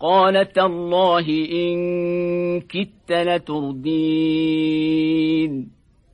قال تالله إن كدت لتردين.